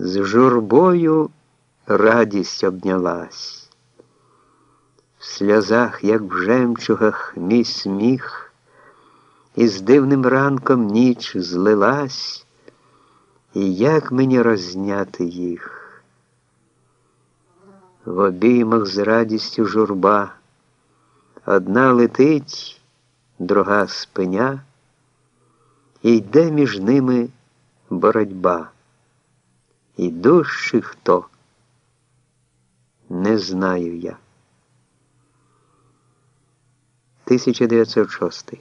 З журбою радість обнялась, в сльозах, як в жемчугах, мій сміх, і з дивним ранком ніч злилась, і як мені розняти їх? В обіймах з радістю журба, одна летить, друга спиня, і йде між ними боротьба. Ідущий хто? Не знаю я. 1906